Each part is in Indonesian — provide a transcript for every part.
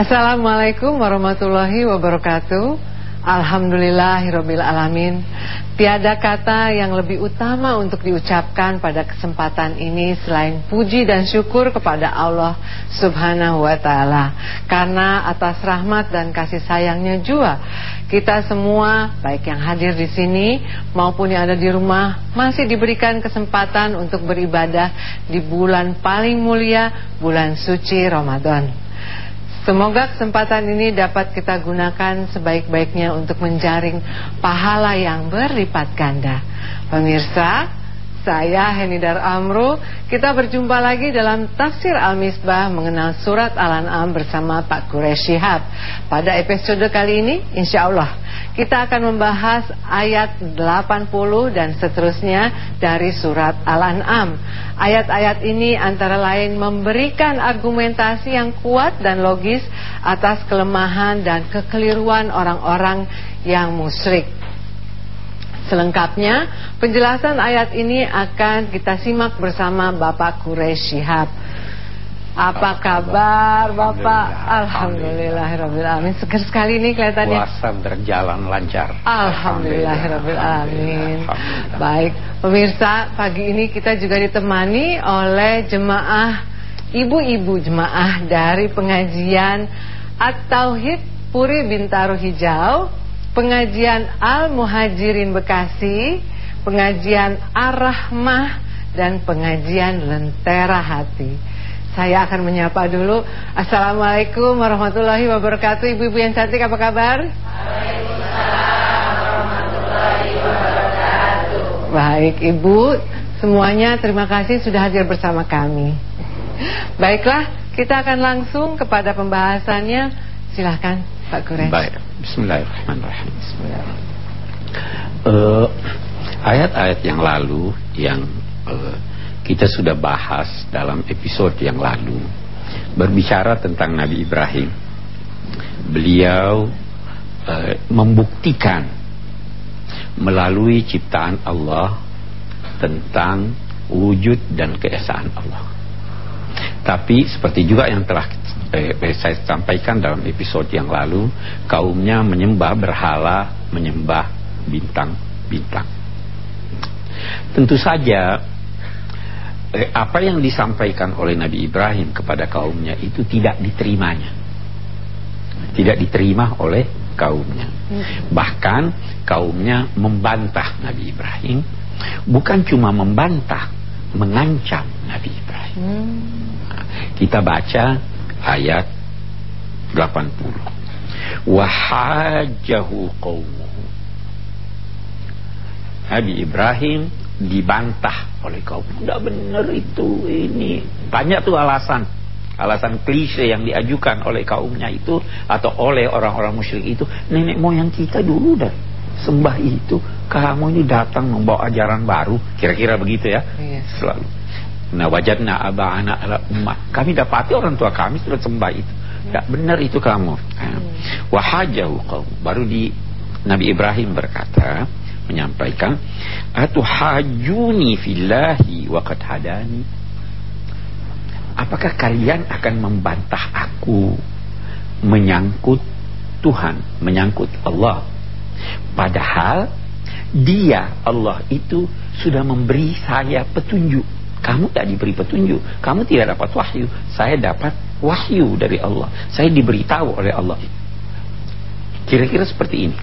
Assalamualaikum warahmatullahi wabarakatuh Alhamdulillahirabbil alamin. Tiada kata yang lebih utama untuk diucapkan pada kesempatan ini selain puji dan syukur kepada Allah Subhanahu wa taala. Karena atas rahmat dan kasih sayangnya juga kita semua baik yang hadir di sini maupun yang ada di rumah masih diberikan kesempatan untuk beribadah di bulan paling mulia bulan suci Ramadan. Semoga kesempatan ini dapat kita gunakan sebaik-baiknya untuk menjaring pahala yang berlipat ganda. Pemirsa, saya Henidar Amru, kita berjumpa lagi dalam Tafsir Al-Misbah mengenal surat Al-An'am bersama Pak Quraish Shihab. Pada episode kali ini, insya Allah kita akan membahas ayat 80 dan seterusnya dari surat Al-An'am. Ayat-ayat ini antara lain memberikan argumentasi yang kuat dan logis atas kelemahan dan kekeliruan orang-orang yang musyrik. Selengkapnya, penjelasan ayat ini akan kita simak bersama Bapak Quraish Shihab. Apa kabar Bapak? Alhamdulillahirrahmanirrahim Seger sekali nih kelihatannya. Puasa berjalan lancar. Alhamdulillahirrahmanirrahim Baik, pemirsa pagi ini kita juga ditemani oleh jemaah Ibu-ibu jemaah dari pengajian At-Tauhid Puri Bintaro Hijau Pengajian Al-Muhajirin Bekasi Pengajian Ar-Rahmah Dan pengajian Lentera Hati. Saya akan menyapa dulu. Assalamualaikum warahmatullahi wabarakatuh. Ibu-ibu yang cantik apa kabar? Waalaikumsalam warahmatullahi wabarakatuh Baik Ibu. Semuanya terima kasih sudah hadir bersama kami. Baiklah kita akan langsung kepada pembahasannya. Silahkan Pak Kures Baik Bismillahirrahmanirrahim Bismillahirrahmanirrahim uh, Ayat-ayat yang lalu Yang uh, kita sudah bahas dalam episode yang lalu berbicara tentang Nabi Ibrahim. Beliau uh, membuktikan melalui ciptaan Allah tentang wujud dan keesaan Allah. Tapi seperti juga yang telah eh, saya sampaikan dalam episode yang lalu, kaumnya menyembah berhala, menyembah bintang-bintang. Tentu saja eh, apa yang disampaikan oleh Nabi Ibrahim kepada kaumnya itu tidak diterimanya. Tidak diterima oleh kaumnya. Bahkan kaumnya membantah Nabi Ibrahim, bukan cuma membantah, mengancam Nabi Ibrahim. Nah, kita baca ayat 80. Wahajahu qaumuhu. Nabi Ibrahim dibantah oleh kaum. Tidak benar itu ini. Banyak tuh alasan. Alasan klise yang diajukan oleh kaumnya itu atau oleh orang-orang musyrik itu. Nenek moyang kita dulu dah sembah itu. Kamu ini datang membawa ajaran baru. Kira-kira begitu ya? Iya. selalu nah wajadna aba'ana ala ummah. Kami dapati orang tua kami sudah sembah itu. Tidak benar itu kamu. Nah, wahajahu kaum baru di Nabi Ibrahim berkata menyampaikan hajuni fillahi wa hadani. Apakah kalian akan membantah aku menyangkut Tuhan menyangkut Allah? Padahal dia Allah itu sudah memberi saya petunjuk kamu tak diberi petunjuk kamu tidak dapat wahyu saya dapat wahyu dari Allah saya diberitahu oleh Allah kira-kira seperti ini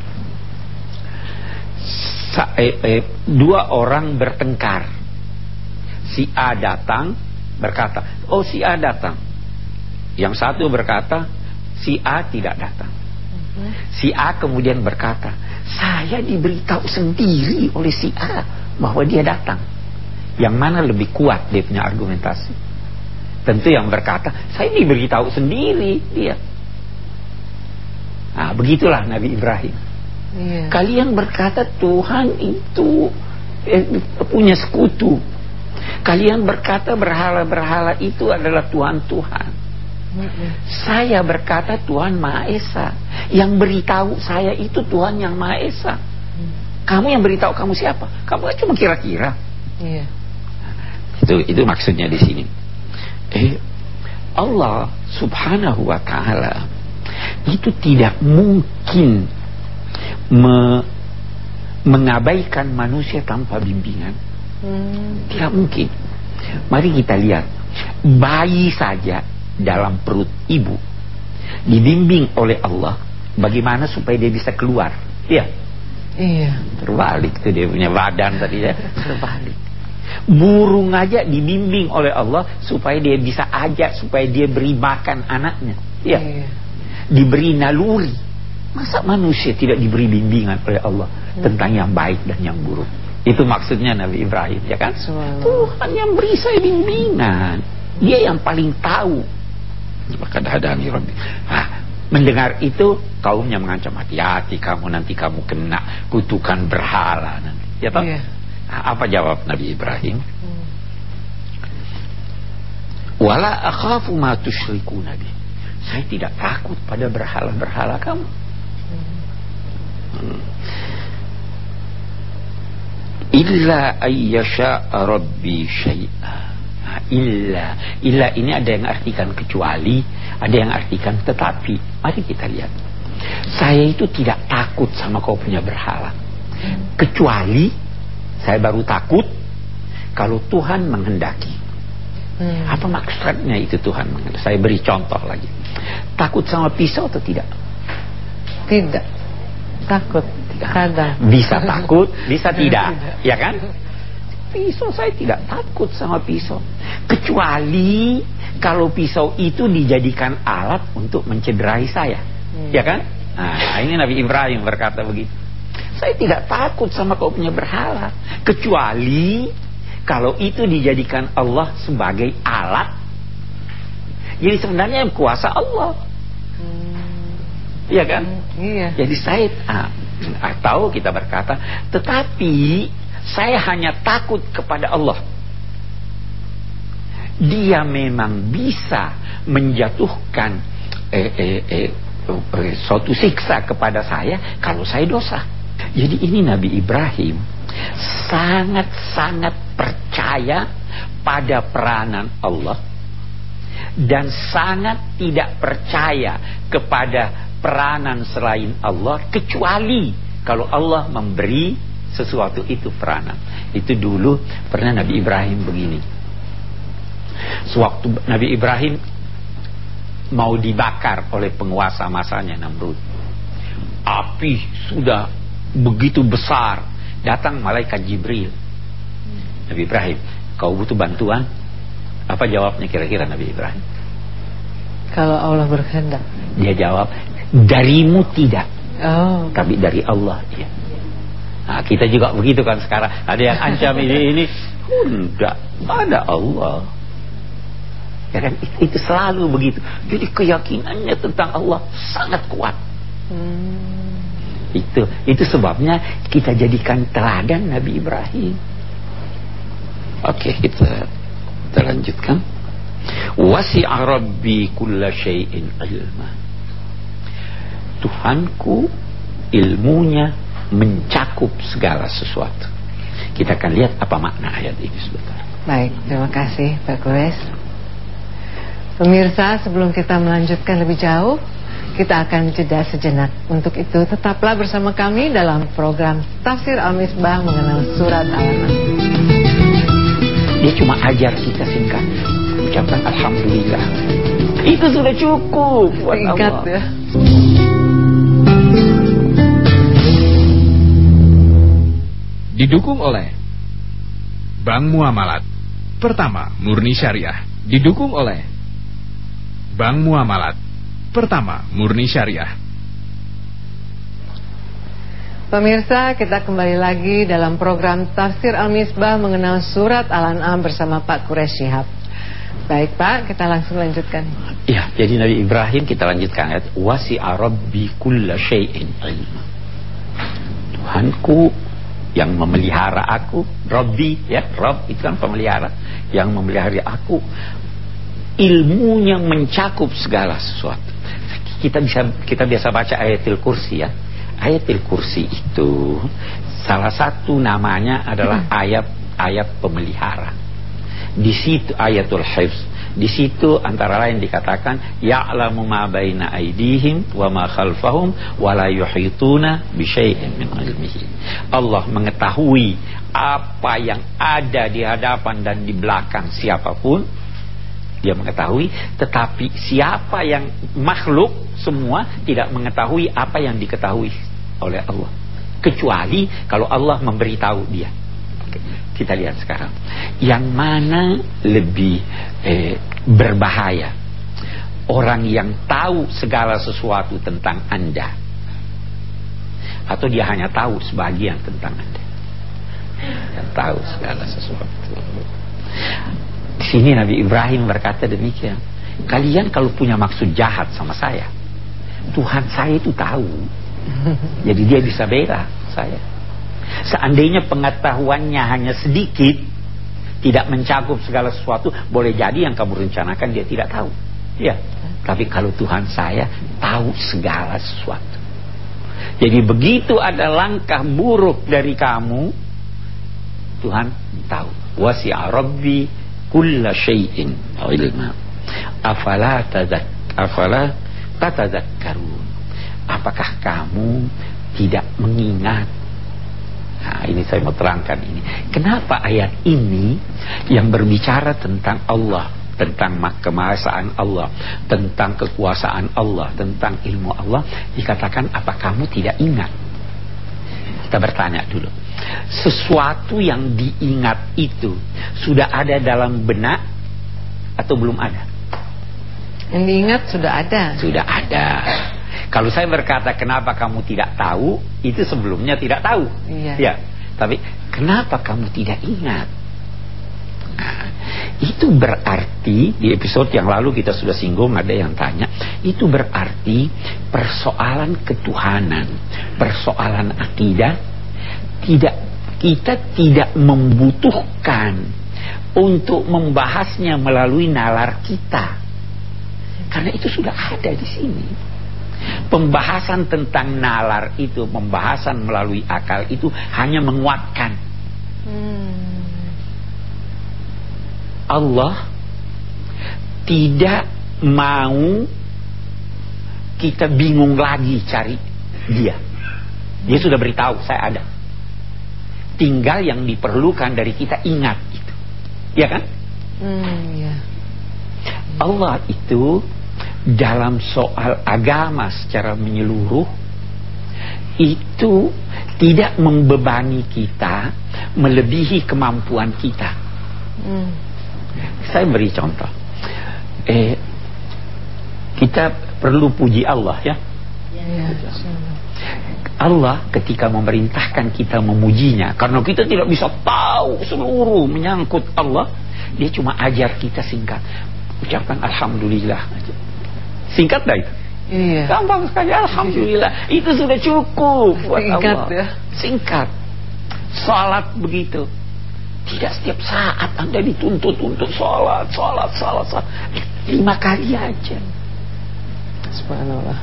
eh, eh, dua orang bertengkar. Si A datang berkata, "Oh, si A datang." Yang satu berkata, "Si A tidak datang." Si A kemudian berkata, "Saya diberitahu sendiri oleh si A bahwa dia datang." Yang mana lebih kuat dia punya argumentasi? Tentu yang berkata, "Saya diberitahu sendiri dia." Nah, begitulah Nabi Ibrahim. Yeah. Kalian berkata Tuhan itu eh, punya sekutu. Kalian berkata berhala-berhala itu adalah Tuhan-Tuhan. Saya berkata Tuhan Maha Esa. Yang beritahu saya itu Tuhan yang Maha Esa. Mm. Kamu yang beritahu kamu siapa? Kamu kan cuma kira-kira. Iya. Itu itu maksudnya di sini. Eh Allah Subhanahu wa taala itu tidak mungkin me, mengabaikan manusia tanpa bimbingan. Hmm. Tidak mungkin. Mari kita lihat, bayi saja dalam perut ibu dibimbing oleh Allah bagaimana supaya dia bisa keluar. Iya. Iya. Terbalik tuh dia punya badan tadi ya. Terbalik. Burung aja dibimbing oleh Allah supaya dia bisa ajak supaya dia beri makan anaknya. Iya. iya. Diberi naluri. Masa manusia tidak diberi bimbingan oleh Allah hmm. tentang yang baik dan yang buruk? Itu maksudnya Nabi Ibrahim, ya kan? Tuhan yang beri saya bimbingan. Dia yang paling tahu. Maka hadani Rabbi. Nah, mendengar itu kaumnya mengancam hati-hati kamu nanti kamu kena kutukan berhala nanti. Ya toh? Yeah. Apa jawab Nabi Ibrahim? Wala akhafu ma tusyriku Nabi. Saya tidak takut pada berhala-berhala kamu. Hmm. Illa ayyasha rabbi syai'a. Illa. Illa ini ada yang artikan kecuali, ada yang artikan tetapi. Mari kita lihat. Saya itu tidak takut sama kau punya berhala. Kecuali saya baru takut kalau Tuhan menghendaki. Hmm. Apa maksudnya itu Tuhan menghendaki? Saya beri contoh lagi. Takut sama pisau atau tidak? Tidak. Takut. Kadang. Bisa takut, bisa tidak. Ya kan? Pisau saya tidak takut sama pisau. Kecuali kalau pisau itu dijadikan alat untuk mencederai saya. Hmm. Ya kan? Nah, ini Nabi Ibrahim berkata begitu. Saya tidak takut sama kau punya berhala. Kecuali kalau itu dijadikan Allah sebagai alat. Jadi sebenarnya yang kuasa Allah. Hmm. Iya kan? Hmm, iya. Jadi saya ah, atau kita berkata, tetapi saya hanya takut kepada Allah. Dia memang bisa menjatuhkan eh, eh, eh, eh, suatu siksa kepada saya kalau saya dosa. Jadi ini Nabi Ibrahim sangat-sangat percaya pada peranan Allah dan sangat tidak percaya kepada peranan selain Allah kecuali kalau Allah memberi sesuatu itu peranan. Itu dulu pernah Nabi Ibrahim begini. Sewaktu Nabi Ibrahim mau dibakar oleh penguasa masanya Namrud. Api sudah begitu besar. Datang malaikat Jibril. Nabi Ibrahim, kau butuh bantuan? Apa jawabnya kira-kira Nabi Ibrahim? Kalau Allah berkehendak. Dia jawab, darimu tidak oh. tapi dari Allah ya. nah, kita juga begitu kan sekarang ada yang ancam ini ini enggak ada Allah ya kan itu, itu selalu begitu jadi keyakinannya tentang Allah sangat kuat hmm. Itu itu sebabnya kita jadikan teladan Nabi Ibrahim oke kita kita lanjutkan wasi'a rabbi kulla ilma Tuhanku ilmunya mencakup segala sesuatu. Kita akan lihat apa makna ayat ini sebentar. Baik, terima kasih Pak Kures. Pemirsa, sebelum kita melanjutkan lebih jauh, kita akan jeda sejenak. Untuk itu, tetaplah bersama kami dalam program Tafsir Al-Misbah mengenal surat Al-An'am. Dia cuma ajar kita singkat. Ucapkan Alhamdulillah. Itu sudah cukup. Singkat ya. Didukung oleh Bank Muamalat Pertama, murni syariah Didukung oleh Bank Muamalat Pertama, murni syariah Pemirsa, kita kembali lagi dalam program Tafsir Al-Misbah mengenal surat Al-An'am bersama Pak Quraish Shihab. Baik Pak, kita langsung lanjutkan. Ya, jadi Nabi Ibrahim kita lanjutkan ayat wasi Rabbi kulla syai'in ilma. Tuhanku yang memelihara aku Robbi ya Rob itu kan pemelihara yang memelihara aku ilmunya mencakup segala sesuatu kita bisa kita biasa baca ayatil kursi ya ayatil kursi itu salah satu namanya adalah ayat ayat pemelihara Di situ ayatul hifz. Di situ antara lain dikatakan ya'lamu ma baina aydihim wa ma khalfahum wa la yuhituna bi syai'in min ilmihi. Allah mengetahui apa yang ada di hadapan dan di belakang siapa pun dia mengetahui tetapi siapa yang makhluk semua tidak mengetahui apa yang diketahui oleh Allah. Kecuali kalau Allah memberitahu dia. Oke, kita lihat sekarang. Yang mana lebih eh, berbahaya? Orang yang tahu segala sesuatu tentang anda. Atau dia hanya tahu sebagian tentang anda. Yang tahu segala sesuatu sini Nabi Ibrahim berkata demikian. Kalian kalau punya maksud jahat sama saya, Tuhan saya itu tahu. Jadi dia bisa bela saya. Seandainya pengetahuannya hanya sedikit, tidak mencakup segala sesuatu, boleh jadi yang kamu rencanakan dia tidak tahu. Ya. Tapi kalau Tuhan saya tahu segala sesuatu. Jadi begitu ada langkah buruk dari kamu, Tuhan tahu. Wasi'a Rabbi kulla syai'in ilma afala tazak afala tatazakkarun apakah kamu tidak mengingat? Nah, ini saya mau terangkan ini. Kenapa ayat ini yang berbicara tentang Allah, tentang kemahasaan Allah, tentang kekuasaan Allah, tentang ilmu Allah, dikatakan apa kamu tidak ingat? Kita bertanya dulu sesuatu yang diingat itu sudah ada dalam benak atau belum ada? Yang diingat sudah ada. Sudah ada. Kalau saya berkata kenapa kamu tidak tahu, itu sebelumnya tidak tahu. Iya. Ya. Tapi kenapa kamu tidak ingat? Nah, itu berarti di episode yang lalu kita sudah singgung ada yang tanya, itu berarti persoalan ketuhanan, persoalan akidah tidak kita tidak membutuhkan untuk membahasnya melalui nalar kita. Karena itu sudah ada di sini. Pembahasan tentang nalar itu, pembahasan melalui akal itu hanya menguatkan. Hmm. Allah tidak mau kita bingung lagi cari dia. Dia sudah beritahu saya ada. Tinggal yang diperlukan dari kita ingat itu. Ya kan? Hmm, ya. Allah itu dalam soal agama secara menyeluruh itu tidak membebani kita melebihi kemampuan kita. Hmm. Saya beri contoh. Eh, kita perlu puji Allah ya. ya, ya Allah ketika memerintahkan kita memujinya. Karena kita tidak bisa tahu seluruh menyangkut Allah dia cuma ajar kita singkat. Ucapkan Alhamdulillah. Singkat dah itu? Iya. gampang sekali. Alhamdulillah. Itu sudah cukup buat singkat Allah. ya. singkat. Salat begitu. Tidak setiap saat anda dituntut untuk salat salat salat, salat. lima kali aja Subhanallah.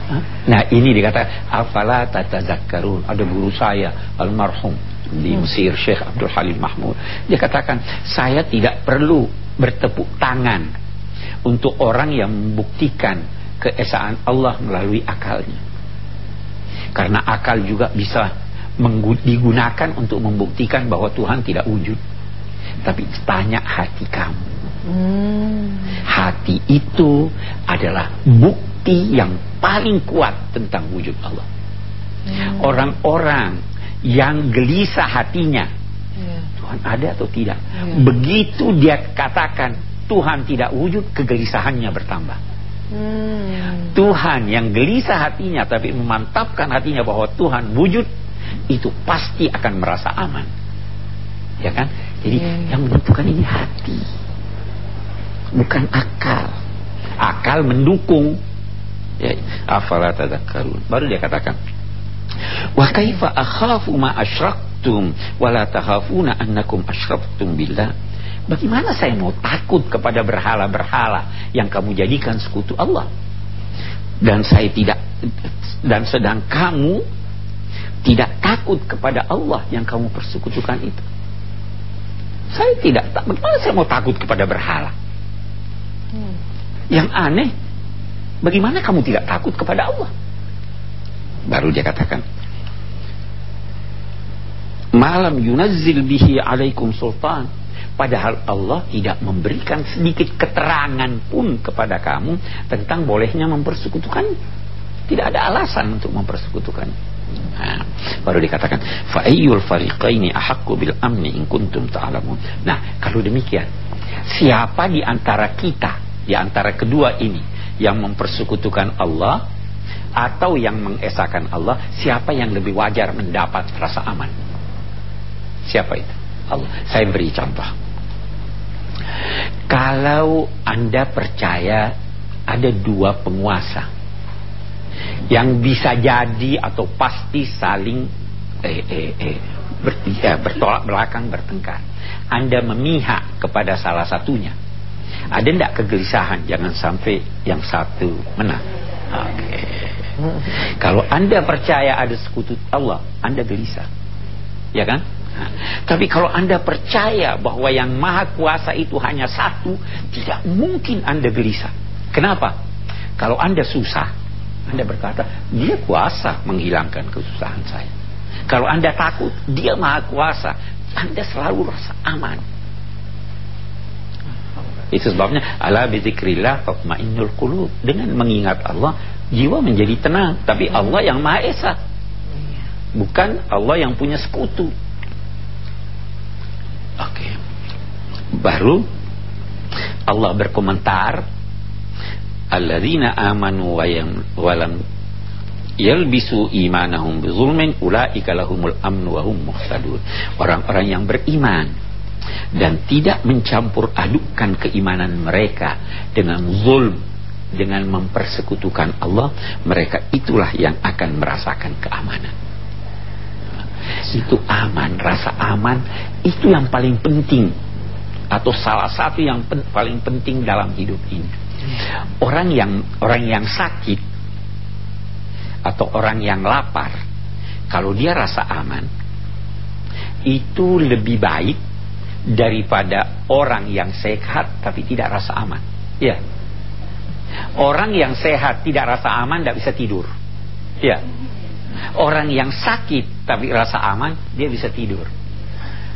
Nah ini dikata afala tatazakkarun. Ada guru saya almarhum di hmm. Mesir Syekh Abdul Halim Mahmud. Dia katakan saya tidak perlu bertepuk tangan untuk orang yang membuktikan keesaan Allah melalui akalnya. Karena akal juga bisa digunakan untuk membuktikan bahwa Tuhan tidak wujud. Tapi tanya hati kamu. Hmm. Hati itu adalah bukti bukti yang paling kuat tentang wujud Allah. Hmm. Orang-orang hmm. yang gelisah hatinya, yeah. Tuhan ada atau tidak? Yeah. Begitu dia katakan Tuhan tidak wujud, kegelisahannya bertambah. Hmm. Tuhan yang gelisah hatinya tapi memantapkan hatinya bahwa Tuhan wujud, itu pasti akan merasa aman. Ya kan? Jadi yeah. yang menentukan ini hati. Bukan akal. Akal mendukung ya afala tadakkarun baru dia katakan wa kaifa akhafu ma asyraktum wa la takhafuna annakum asyraktum billah bagaimana saya mau takut kepada berhala-berhala yang kamu jadikan sekutu Allah dan saya tidak dan sedang kamu tidak takut kepada Allah yang kamu persekutukan itu Saya tidak tak. Bagaimana saya mau takut kepada berhala? Hmm. Yang aneh, bagaimana kamu tidak takut kepada Allah? Baru dia katakan, malam yunazzil bihi alaikum sultan Padahal Allah tidak memberikan sedikit keterangan pun kepada kamu tentang bolehnya mempersekutukan. Tidak ada alasan untuk mempersekutukan. Nah, baru dikatakan fa ayyul fariqaini ahaqqu bil amni in kuntum ta'lamun. Nah, kalau demikian, siapa di antara kita, di antara kedua ini yang mempersekutukan Allah atau yang mengesahkan Allah, siapa yang lebih wajar mendapat rasa aman? Siapa itu? Allah. Saya beri contoh. Kalau Anda percaya ada dua penguasa yang bisa jadi atau pasti saling eh, eh, eh, ber, ya, bertolak belakang bertengkar. Anda memihak kepada salah satunya. Ada tidak kegelisahan jangan sampai yang satu menang. Okay. Kalau Anda percaya ada sekutu Allah, Anda gelisah. Ya kan? Tapi kalau anda percaya bahwa yang maha kuasa itu hanya satu, tidak mungkin anda gelisah. Kenapa? Kalau anda susah, anda berkata, dia kuasa menghilangkan kesusahan saya. Kalau anda takut, dia maha kuasa, anda selalu rasa aman. Itu sebabnya ala bizikrillah tatmainnul qulub. Dengan mengingat Allah, jiwa menjadi tenang. Tapi Allah yang Maha Esa. Bukan Allah yang punya sekutu. Oke. Okay. Baru Allah berkomentar alladzina amanu wa walam yalbisu imanahum bizulmin ulaika lahumul amnu wa hum muhtadun. Orang-orang yang beriman dan tidak mencampur adukkan keimanan mereka dengan zulm dengan mempersekutukan Allah, mereka itulah yang akan merasakan keamanan itu aman, rasa aman itu yang paling penting atau salah satu yang pen, paling penting dalam hidup ini. Orang yang orang yang sakit atau orang yang lapar, kalau dia rasa aman, itu lebih baik daripada orang yang sehat tapi tidak rasa aman. Ya. Orang yang sehat tidak rasa aman tidak bisa tidur. Ya. Orang yang sakit tapi rasa aman, dia bisa tidur.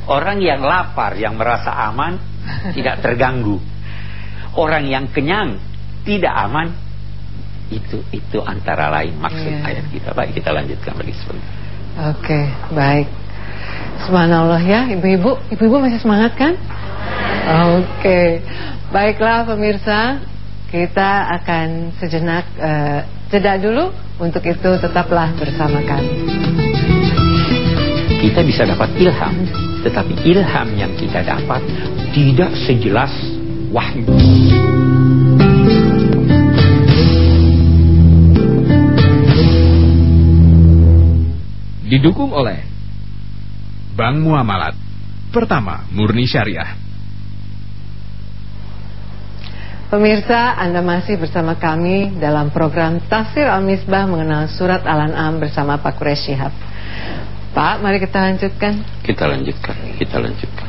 Orang yang lapar, yang merasa aman, tidak terganggu. Orang yang kenyang, tidak aman, itu itu antara lain maksud yeah. ayat kita. Baik, kita lanjutkan lagi sebentar. Oke, okay, baik. Subhanallah ya, ibu-ibu. Ibu-ibu masih semangat kan? Oke. Okay. Baiklah pemirsa, kita akan sejenak uh, dulu untuk itu tetaplah bersama kami. Kita bisa dapat ilham, tetapi ilham yang kita dapat tidak sejelas wahyu. Didukung oleh Bank Muamalat. Pertama, murni syariah. Pemirsa, Anda masih bersama kami dalam program Tafsir Al-Misbah mengenal surat Al-An'am bersama Pak Quraish Shihab. Pak, mari kita lanjutkan. Kita lanjutkan, kita lanjutkan.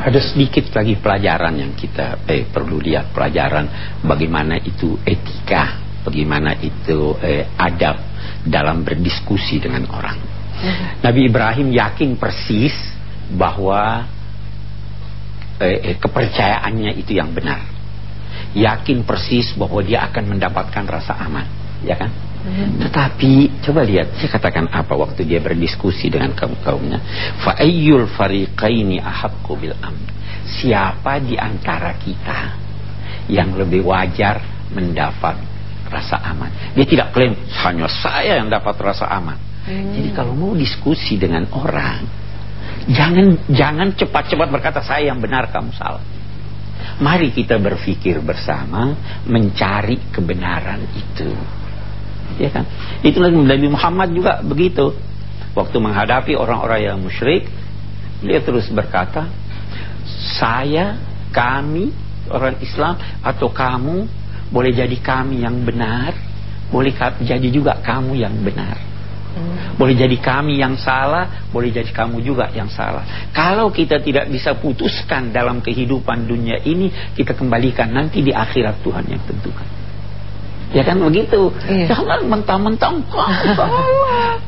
Ada sedikit lagi pelajaran yang kita eh, perlu lihat pelajaran bagaimana itu etika, bagaimana itu eh, adab dalam berdiskusi dengan orang. Mhm. Nabi Ibrahim yakin persis bahwa eh, eh, kepercayaannya itu yang benar. Yakin persis bahwa dia akan mendapatkan rasa aman, ya kan? Hmm. Tetapi coba lihat, saya katakan apa waktu dia berdiskusi dengan kaum-kaumnya. Fa ayyul fariqaini ahaqqu bil amn. Siapa di antara kita yang lebih wajar mendapat rasa aman? Dia tidak klaim hanya saya yang dapat rasa aman. Hmm. Jadi kalau mau diskusi dengan orang, Jangan jangan cepat-cepat berkata saya yang benar kamu salah. Mari kita berpikir bersama mencari kebenaran itu. Ya kan? Itulah Nabi Muhammad juga begitu. Waktu menghadapi orang-orang yang musyrik, dia terus berkata, "Saya, kami orang Islam atau kamu boleh jadi kami yang benar, boleh jadi juga kamu yang benar." Hmm. Boleh jadi kami yang salah, boleh jadi kamu juga yang salah. Kalau kita tidak bisa putuskan dalam kehidupan dunia ini, kita kembalikan nanti di akhirat Tuhan yang tentukan. Ya kan begitu. Iya. Jangan mentang-mentang kau salah.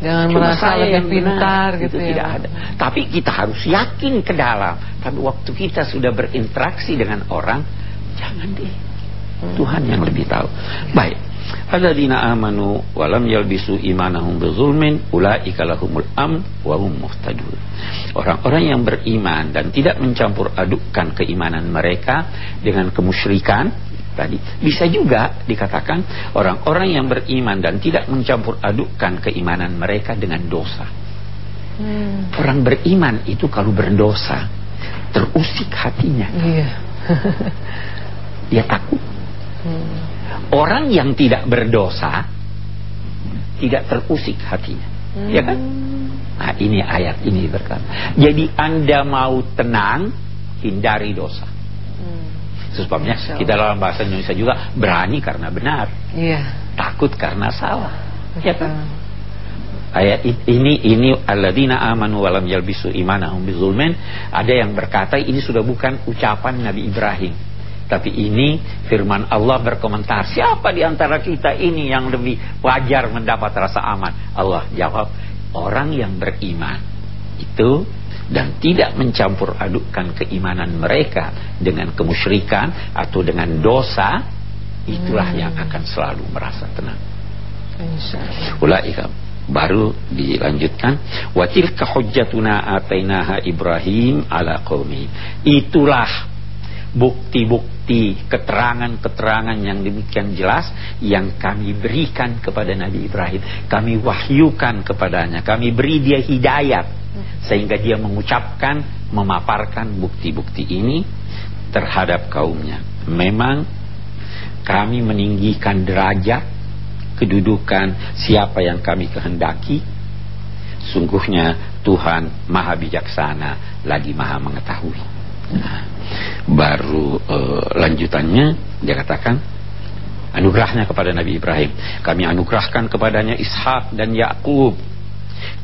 Jangan Cuma merasa lebih yang pintar gitu itu ya. tidak ada. Tapi kita harus yakin ke dalam. Tapi waktu kita sudah berinteraksi dengan orang, jangan deh. Tuhan yang lebih tahu. Baik. Alladzina amanu wa lam yalbisu imanahum bizulmin ulaika lahumul am wa hum muhtadun. Orang-orang yang beriman dan tidak mencampur adukkan keimanan mereka dengan kemusyrikan tadi bisa juga dikatakan orang-orang yang beriman dan tidak mencampur adukkan keimanan mereka dengan dosa. Hmm. Orang beriman itu kalau berdosa terusik hatinya, Iya. dia takut. Hmm. Orang yang tidak berdosa tidak terusik hatinya. Ya kan? Nah, ini ayat ini berkata. Jadi Anda mau tenang, hindari dosa. Hmm. Sebabnya kita dalam bahasa Indonesia juga berani karena benar, Iya. takut karena salah. Ya kan? Betul. Ayat ini ini alladzina amanu walam yalbisu imanahum bizulmin ada yang berkata ini sudah bukan ucapan Nabi Ibrahim tapi ini firman Allah berkomentar. Siapa di antara kita ini yang lebih wajar mendapat rasa aman? Allah jawab orang yang beriman itu dan tidak mencampur adukkan keimanan mereka dengan kemusyrikan atau dengan dosa itulah yang akan selalu merasa tenang. Insya Allah. Ulaika. Baru dilanjutkan. Wa tilka hujjatuna atainaha Ibrahim ala qaumi itulah bukti-bukti keterangan-keterangan yang demikian jelas yang kami berikan kepada Nabi Ibrahim. Kami wahyukan kepadanya. Kami beri dia hidayat. Sehingga dia mengucapkan memaparkan bukti-bukti ini terhadap kaumnya. Memang kami meninggikan derajat kedudukan siapa yang kami kehendaki. Sungguhnya Tuhan maha bijaksana lagi maha mengetahui Nah, baru eh, lanjutannya dia katakan anugerahnya kepada Nabi Ibrahim. Kami anugerahkan kepadanya Ishak dan Yakub.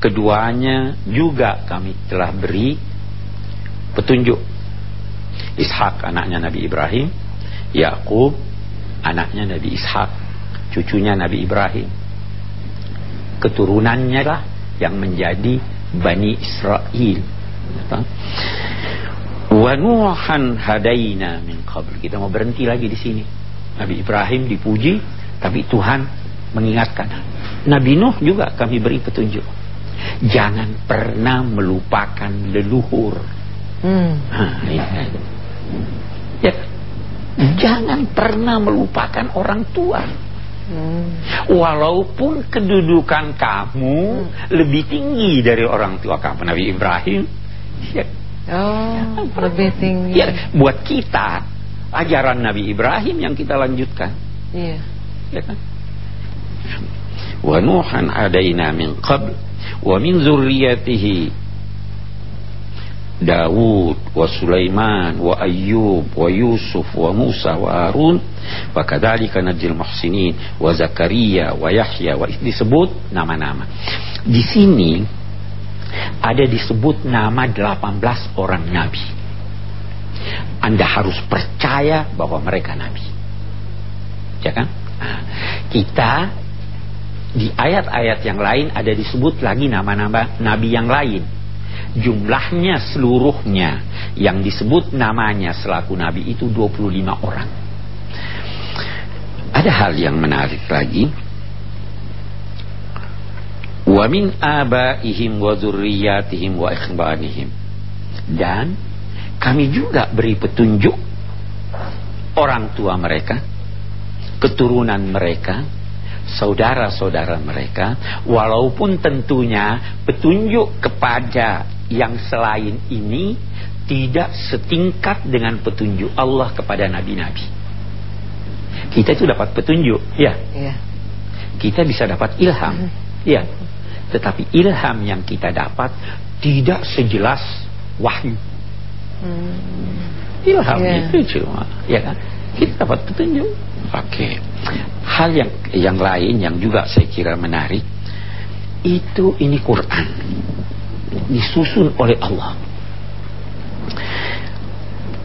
Keduanya juga kami telah beri petunjuk. Ishak anaknya Nabi Ibrahim Yakub anaknya Nabi Ishak cucunya Nabi Ibrahim. Keturunannya lah yang menjadi Bani Israel wa nuhan hadaina min qabl. Kita mau berhenti lagi di sini. Nabi Ibrahim dipuji tapi Tuhan mengingatkan. Nabi Nuh juga kami beri petunjuk. Jangan pernah melupakan leluhur. Hmm. Hah, ya. ya jangan pernah melupakan orang tua. Hmm. Walaupun kedudukan kamu lebih tinggi dari orang tua kamu. Nabi Ibrahim ya, Oh, lebih tinggi. ya, Buat kita Ajaran Nabi Ibrahim yang kita lanjutkan Iya. ya kan? Wa Nuhan adaina min qabl Wa min zurriyatihi Dawud wa Sulaiman wa Ayyub wa Yusuf wa Musa wa Harun wa kadzalika najil muhsinin wa Zakaria wa Yahya wa disebut nama-nama. Di sini ada disebut nama 18 orang nabi. Anda harus percaya bahwa mereka nabi. Ya kan? Nah, kita di ayat-ayat yang lain ada disebut lagi nama-nama nabi yang lain jumlahnya seluruhnya yang disebut namanya selaku nabi itu 25 orang ada hal yang menarik lagi wa min abaihim wa dzurriyyatihim wa ikhwanihim. Dan kami juga beri petunjuk orang tua mereka keturunan mereka saudara-saudara mereka walaupun tentunya petunjuk kepada yang selain ini tidak setingkat dengan petunjuk Allah kepada nabi-nabi. Kita itu dapat petunjuk ya. Iya. kita bisa dapat ilham ya tetapi ilham yang kita dapat tidak sejelas wahyu. Hmm. ilham Iya. itu cuma ya kan? Kita dapat petunjuk. Oke. Hal yang yang lain yang juga saya kira menarik itu ini Quran. Disusun oleh Allah.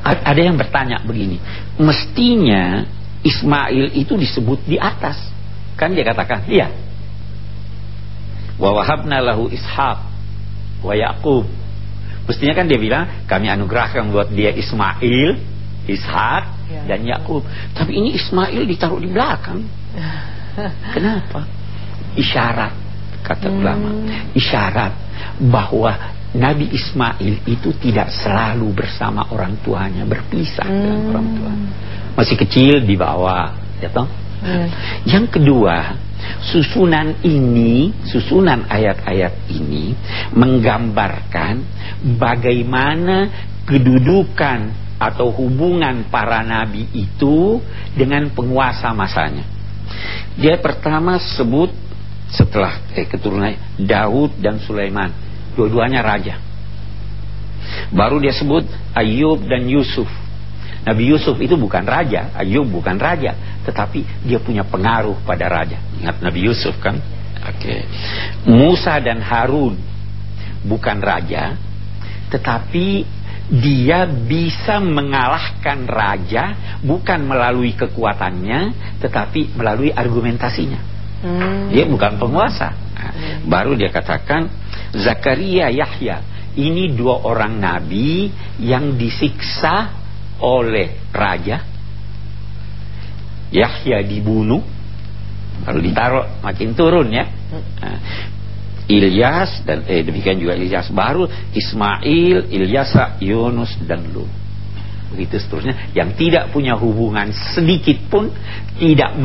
Ada yang bertanya begini mestinya Ismail itu disebut di atas. Kan dia katakan iya wa wahabna lahu ishaq wa yaqub mestinya kan dia bilang kami anugerahkan buat dia Ismail Ishak ya. dan Yakub tapi ini Ismail ditaruh di belakang kenapa isyarat kata hmm. ulama isyarat bahwa Nabi Ismail itu tidak selalu bersama orang tuanya berpisah hmm. dengan orang tua masih kecil dibawa ya toh hmm. yang kedua susunan ini susunan ayat-ayat ini menggambarkan bagaimana kedudukan atau hubungan para nabi itu dengan penguasa masanya. Dia pertama sebut setelah eh, keturunan Daud dan Sulaiman. Dua-duanya raja. Baru dia sebut Ayub dan Yusuf Nabi Yusuf itu bukan raja Ayub bukan raja tetapi dia punya pengaruh pada raja ingat Nabi Yusuf kan oke okay. Musa dan Harun bukan raja tetapi dia bisa mengalahkan raja bukan melalui kekuatannya tetapi melalui argumentasinya hmm. dia bukan penguasa nah, hmm. baru dia katakan Zakaria Yahya ini dua orang nabi yang disiksa oleh raja Yahya dibunuh lalu ditaruh makin turun ya hmm. nah, Ilyas dan eh demikian juga Ilyas baru Ismail, Ilyasa, Yunus dan Lut. Begitu seterusnya yang tidak punya hubungan sedikit pun tidak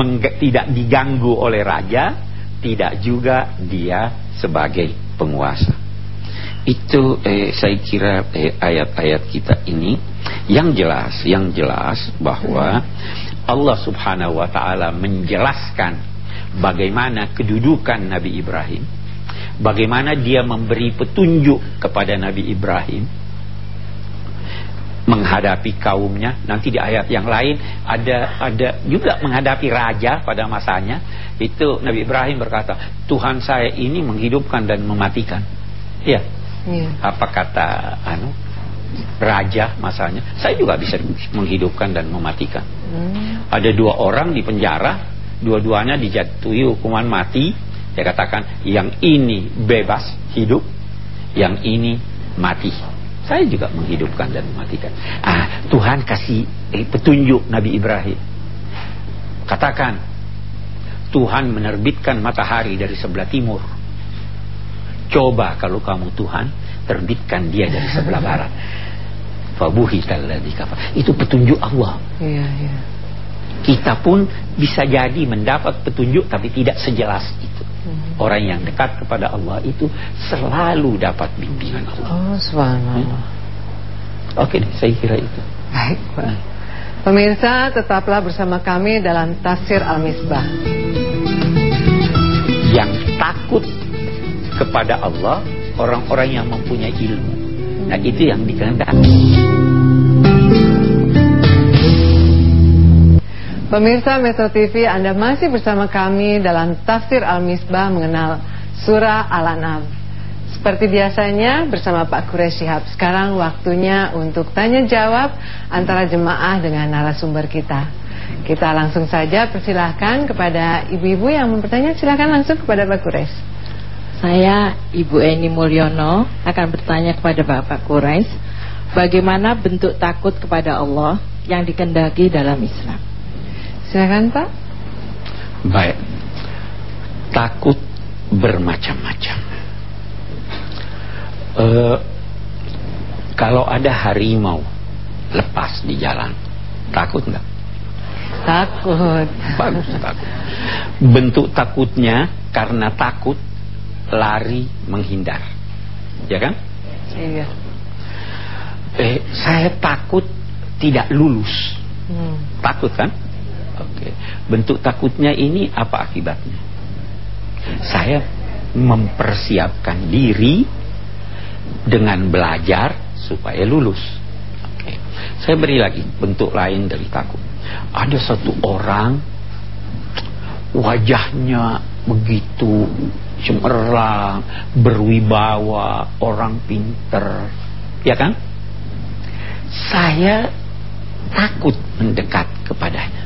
tidak diganggu oleh raja, tidak juga dia sebagai penguasa. Itu eh, saya kira eh, ayat-ayat eh, kita ini yang jelas, yang jelas bahwa Allah Subhanahu wa taala menjelaskan bagaimana kedudukan Nabi Ibrahim bagaimana dia memberi petunjuk kepada Nabi Ibrahim menghadapi kaumnya. Nanti di ayat yang lain ada ada juga menghadapi raja pada masanya. Itu Nabi Ibrahim berkata Tuhan saya ini menghidupkan dan mematikan. Ya yeah. apa kata anu raja masanya saya juga bisa menghidupkan dan mematikan hmm. ada dua orang di penjara dua-duanya dijatuhi hukuman mati saya katakan yang ini bebas hidup, yang ini mati. Saya juga menghidupkan dan mematikan. Ah, Tuhan kasih eh, petunjuk Nabi Ibrahim. Katakan, Tuhan menerbitkan matahari dari sebelah timur. Coba kalau kamu Tuhan, terbitkan dia dari sebelah barat. Fabuhitalladzi kafar. Itu petunjuk Allah. Iya, iya. Kita pun bisa jadi mendapat petunjuk tapi tidak sejelas itu. Hmm. Orang yang dekat kepada Allah itu selalu dapat bimbingan Allah. Oh, subhanallah. Hmm? Oke deh, saya kira itu. Baik, Pak. Hmm. Pemirsa, tetaplah bersama kami dalam Tafsir Al-Misbah. Yang takut kepada Allah, orang-orang yang mempunyai ilmu. Nah, itu yang dikehendaki. Pemirsa Metro TV, Anda masih bersama kami dalam Tafsir Al-Misbah mengenal Surah Al-An'am. Seperti biasanya bersama Pak Quraish Shihab. Sekarang waktunya untuk tanya jawab antara jemaah dengan narasumber kita. Kita langsung saja persilahkan kepada ibu-ibu yang mempertanya. Silahkan langsung kepada Pak Quraish. Saya Ibu Eni Mulyono akan bertanya kepada Bapak Quraish. Bagaimana bentuk takut kepada Allah yang dikendaki dalam Islam? Silakan Pak. Baik. Takut bermacam-macam. Uh, kalau ada harimau lepas di jalan, takut nggak? Takut. Bagus takut. Bentuk takutnya karena takut lari menghindar, ya kan? Iya. Eh, saya takut tidak lulus. Hmm. Takut kan? Oke. Bentuk takutnya ini apa akibatnya? Saya mempersiapkan diri dengan belajar supaya lulus. Oke. Saya beri lagi bentuk lain dari takut. Ada satu orang wajahnya begitu cemerlang, berwibawa, orang pinter. Ya kan? Saya takut mendekat kepadanya.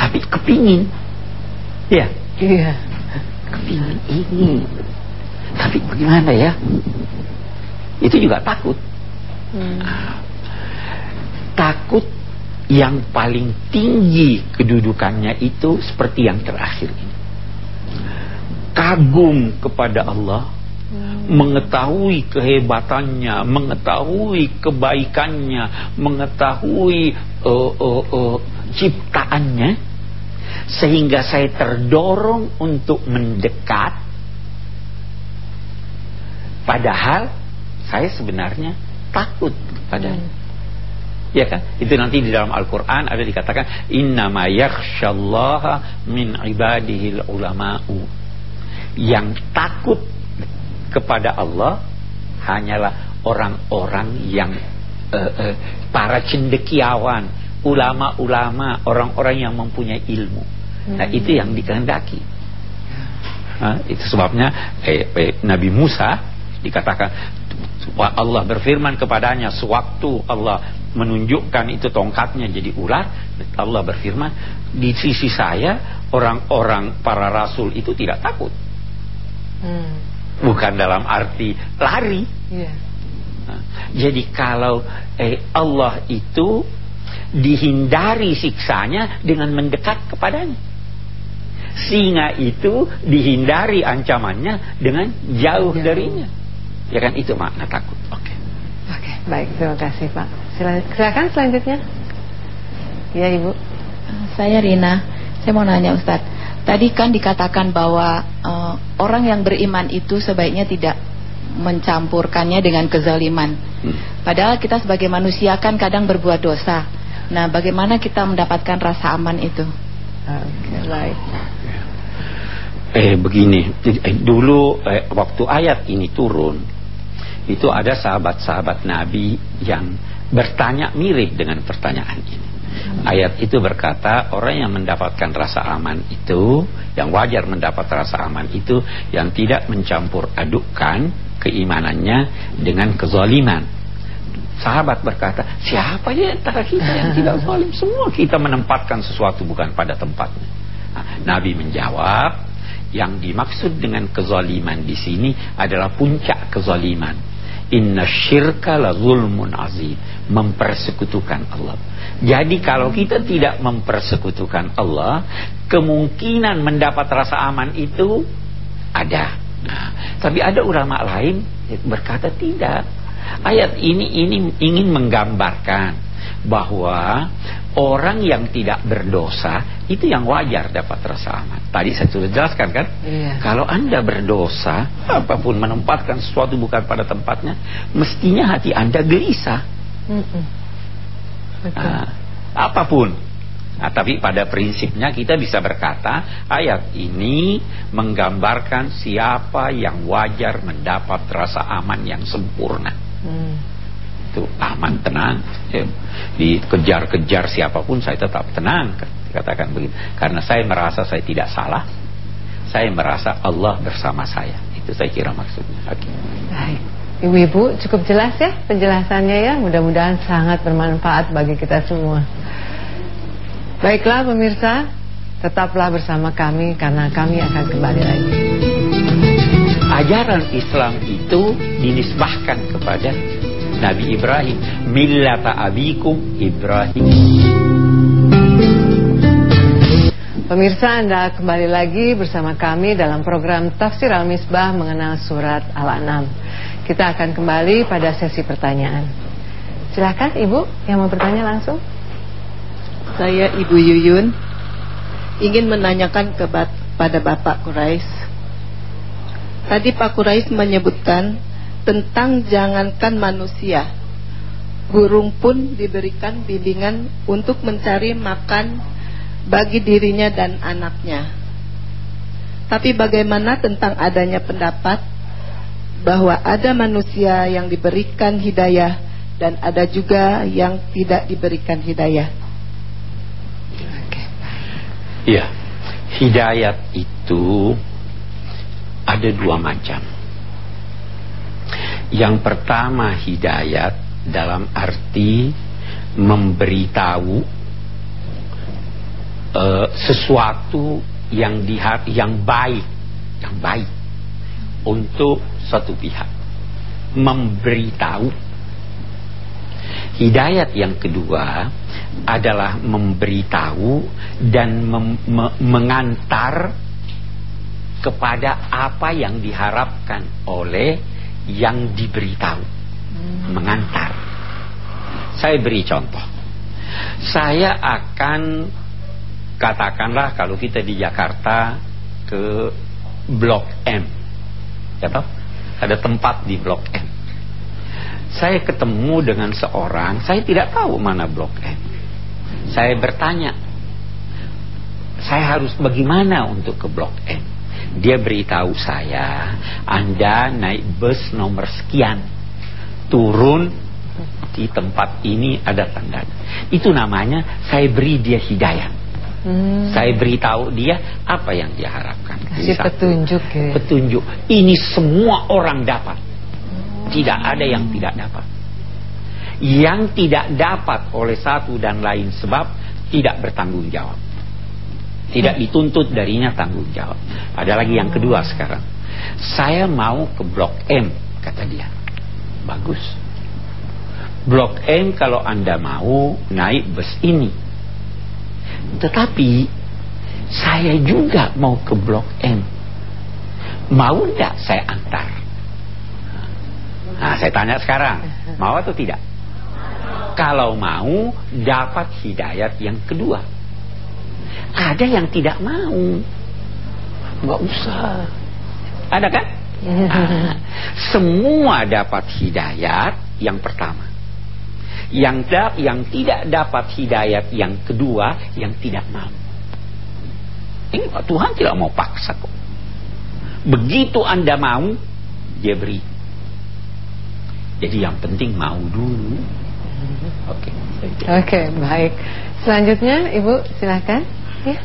Tapi kepingin. Ya. Iya. Kepingin ini. Tapi bagaimana ya? Itu juga takut. Hmm. Takut yang paling tinggi kedudukannya itu seperti yang terakhir ini. Kagum kepada Allah, mengetahui kehebatannya, mengetahui kebaikannya, mengetahui uh, uh, uh, ciptaannya, sehingga saya terdorong untuk mendekat. Padahal saya sebenarnya takut kepadanya. Ya kan? Itu nanti di dalam Al-Quran ada dikatakan Innama yakhshallaha min ibadihil ulama'u Yang takut kepada Allah Hanyalah orang-orang yang uh, uh, Para cendekiawan Ulama-ulama Orang-orang yang mempunyai ilmu. Nah Hmm. itu yang dikehendaki. Nah, Itu sebabnya eh, eh, Nabi Musa dikatakan Allah berfirman kepadanya sewaktu Allah menunjukkan itu tongkatnya jadi ular Allah berfirman di sisi saya orang-orang para rasul itu tidak takut Hmm. bukan dalam arti lari Iya. Nah, jadi kalau eh, Allah itu dihindari siksanya dengan mendekat kepadanya singa itu dihindari ancamannya dengan jauh Jauh. darinya ya kan itu makna takut oke Oke, baik. Terima kasih, Pak. Sila- Silakan selanjutnya. Ya, Ibu. Saya Rina, saya mau nanya Ustadz. Tadi kan dikatakan bahwa eh, orang yang beriman itu sebaiknya tidak mencampurkannya dengan kezaliman. Hmm. Padahal kita sebagai manusia kan kadang berbuat dosa. Nah, bagaimana kita mendapatkan rasa aman itu? Oke, baik. Eh begini, eh, dulu eh, waktu ayat ini turun, itu ada sahabat-sahabat Nabi yang bertanya mirip dengan pertanyaan ini. Ayat itu berkata orang yang mendapatkan rasa aman itu, yang wajar mendapat rasa aman itu, yang tidak mencampur adukkan keimanannya dengan kezaliman. Sahabat berkata, siapa ya antara kita yang tidak zalim? Semua kita menempatkan sesuatu bukan pada tempatnya. Nah, Nabi menjawab, yang dimaksud dengan kezaliman di sini adalah puncak kezaliman. Inna syirka la zulmun azim. Mempersekutukan Allah. Jadi kalau kita tidak mempersekutukan Allah, kemungkinan mendapat rasa aman itu ada. Nah, tapi ada ulama lain berkata tidak. Ayat ini ini ingin menggambarkan bahwa orang yang tidak berdosa itu yang wajar dapat rasa aman. Tadi saya sudah jelaskan kan? Iya. Kalau Anda berdosa, apa pun menempatkan sesuatu bukan pada tempatnya, mestinya hati Anda gelisah. Mm-mm. Betul. Nah, apa pun. Nah, tapi pada prinsipnya kita bisa berkata ayat ini menggambarkan siapa yang wajar mendapat rasa aman yang sempurna. Hmm. Itu aman tenang. Ya. Dikejar-kejar siapa pun saya tetap tenang katakan begitu. Karena saya merasa saya tidak salah. Saya merasa Allah bersama saya. Itu saya kira maksudnya. Oke. Baik. Ibu-ibu cukup jelas ya penjelasannya ya. Mudah-mudahan sangat bermanfaat bagi kita semua. Baiklah pemirsa, tetaplah bersama kami karena kami akan kembali lagi. Ajaran Islam itu dinisbahkan kepada Nabi Ibrahim. Millata abikum Ibrahim. Pemirsa Anda kembali lagi bersama kami dalam program Tafsir Al-Misbah mengenal surat Al-An'am. Kita akan kembali pada sesi pertanyaan. Silakan Ibu yang mau bertanya langsung. Saya Ibu Yuyun ingin menanyakan kepada Bapak Quraisy. Tadi Pak Quraisy menyebutkan tentang jangankan manusia, burung pun diberikan bimbingan untuk mencari makan bagi dirinya dan anaknya. Tapi bagaimana tentang adanya pendapat bahwa ada manusia yang diberikan hidayah dan ada juga yang tidak diberikan hidayah? Iya. Hidayat itu ada dua macam. Yang pertama hidayat dalam arti memberitahu uh, sesuatu yang dihat yang baik, yang baik untuk satu pihak. Memberitahu. Hidayat yang kedua adalah memberitahu dan mem me mengantar kepada apa yang diharapkan oleh yang diberitahu. Mengantar. Saya beri contoh. Saya akan katakanlah kalau kita di Jakarta ke Blok M. Ya toh? Ada tempat di Blok M. Saya ketemu dengan seorang, saya tidak tahu mana Blok M. Saya bertanya, saya harus bagaimana untuk ke Blok M? Dia beritahu saya, Anda naik bus nomor sekian, turun di tempat ini ada tanda. Itu namanya saya beri dia hidayah. Hmm. Saya beritahu dia apa yang dia harapkan. Kasih petunjuk ya. Petunjuk. Ini semua orang dapat. Tidak ada yang tidak dapat. Yang tidak dapat oleh satu dan lain sebab tidak bertanggung jawab. Tidak dituntut darinya tanggung jawab. Ada lagi yang kedua sekarang. Saya mau ke Blok M, kata dia. Bagus. Blok M kalau Anda mau naik bus ini tetapi saya juga mau ke Blok M. Mau tidak saya antar? Nah, saya tanya sekarang, mau atau tidak? Kalau mau, dapat hidayat yang kedua. Ada yang tidak mau. Enggak usah. Ada kan? Nah, semua dapat hidayat yang pertama. Yang da, yang tidak dapat hidayat yang kedua, yang tidak mau. Ini Tuhan tidak mau paksa kok. Begitu Anda mau, dia beri. Jadi yang penting mau dulu. Oke. Okay. Oke, okay, baik. Selanjutnya Ibu silahkan. Ya.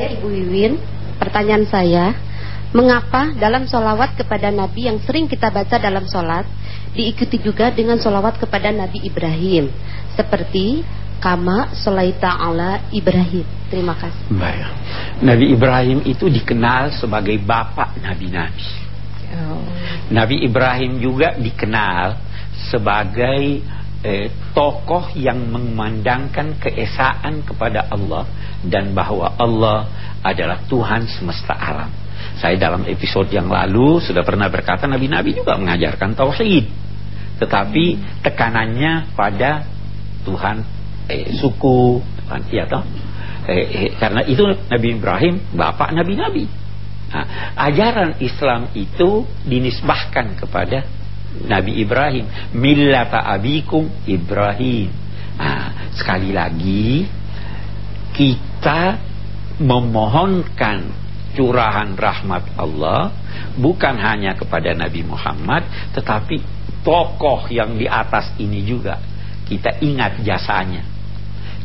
Ibu Wiwin, pertanyaan saya, mengapa dalam solawat kepada Nabi yang sering kita baca dalam solat diikuti juga dengan solawat kepada Nabi Ibrahim seperti kama solaita ala Ibrahim. Terima kasih. Baik. Nabi Ibrahim itu dikenal sebagai bapak nabi-nabi. Oh. Nabi Ibrahim juga dikenal sebagai eh, tokoh yang memandangkan keesaan kepada Allah dan bahwa Allah adalah Tuhan semesta alam. Saya dalam episode yang lalu sudah pernah berkata Nabi-Nabi juga mengajarkan tauhid. Tetapi tekanannya pada Tuhan eh, suku, Tuhan iya toh. Eh, eh, karena itu Nabi Ibrahim bapak nabi-nabi. Nah, ajaran Islam itu dinisbahkan kepada Nabi Ibrahim, millata abikum Ibrahim. Nah, sekali lagi kita memohonkan curahan rahmat Allah bukan hanya kepada Nabi Muhammad tetapi tokoh yang di atas ini juga. Kita ingat jasanya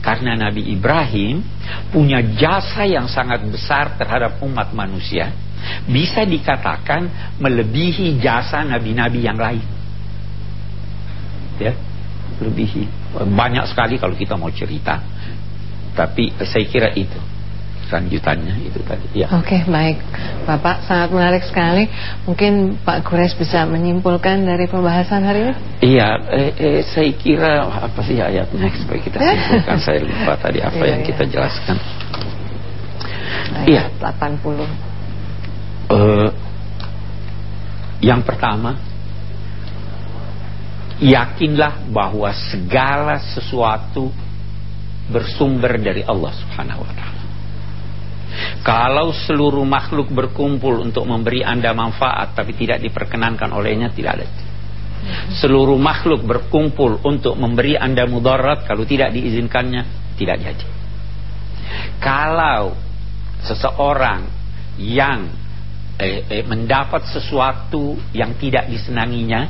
karena Nabi Ibrahim punya jasa yang sangat besar terhadap umat manusia bisa dikatakan melebihi jasa nabi-nabi yang lain. Ya melebihi. Banyak sekali kalau kita mau cerita tapi saya kira itu lanjutannya itu tadi. Ya. Oke, okay, baik. Bapak sangat menarik sekali. Mungkin Pak Kures bisa menyimpulkan dari pembahasan hari ini? Iya, eh, eh, saya kira apa sih ayatnya supaya kita simpulkan. saya lupa tadi apa iya, yang iya. kita jelaskan. Iya, 80. Uh, yang pertama yakinlah bahwa segala sesuatu bersumber dari Allah Subhanahu wa taala. Kalau seluruh makhluk berkumpul untuk memberi anda manfaat tapi tidak diperkenankan olehnya tidak ada. Seluruh makhluk berkumpul untuk memberi anda mudarat kalau tidak diizinkannya tidak jadi. Kalau seseorang yang eh, eh, mendapat sesuatu yang tidak disenanginya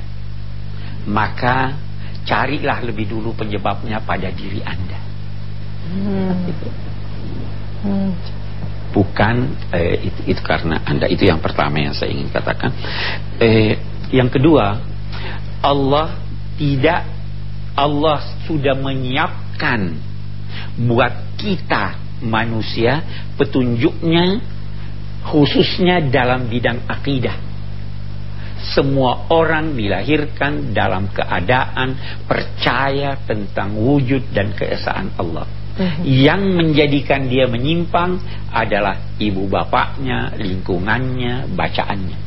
maka carilah lebih dulu penyebabnya pada diri anda. Hmm. Hmm. Bukan eh, itu, itu karena anda itu yang pertama yang saya ingin katakan eh, yang kedua Allah tidak Allah sudah menyiapkan buat kita manusia petunjuknya khususnya dalam bidang akidah semua orang dilahirkan dalam keadaan percaya tentang wujud dan keesaan Allah. Yang menjadikan dia menyimpang adalah ibu bapaknya, lingkungannya, bacaannya.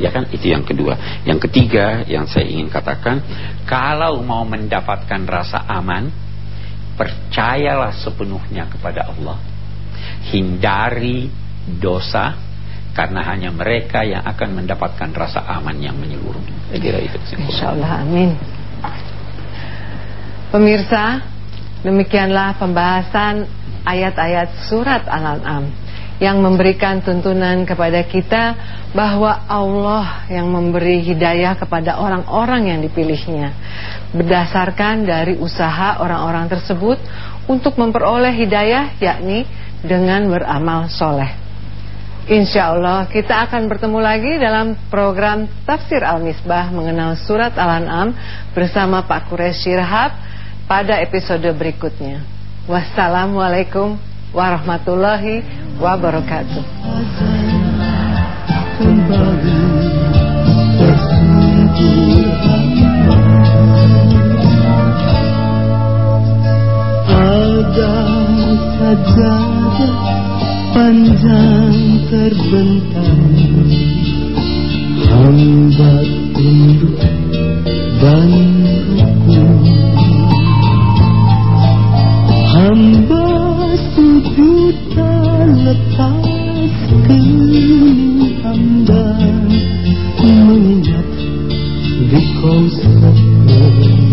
Ya kan itu yang kedua. Yang ketiga yang saya ingin katakan, kalau mau mendapatkan rasa aman, percayalah sepenuhnya kepada Allah. Hindari dosa karena hanya mereka yang akan mendapatkan rasa aman yang menyeluruh. Saya kira itu. Insyaallah amin. Pemirsa, Demikianlah pembahasan ayat-ayat surat Al-An'am yang memberikan tuntunan kepada kita bahwa Allah yang memberi hidayah kepada orang-orang yang dipilihnya berdasarkan dari usaha orang-orang tersebut untuk memperoleh hidayah yakni dengan beramal soleh. Insya Allah kita akan bertemu lagi dalam program Tafsir Al-Misbah mengenal surat Al-An'am bersama Pak Quraish Shirhab pada episode berikutnya. Wassalamualaikum warahmatullahi wabarakatuh. Ada sajadah panjang terbentang Hamba tunduk dan rukun Hamba sujud lepas kini hamba Mengingat di kau Mengingat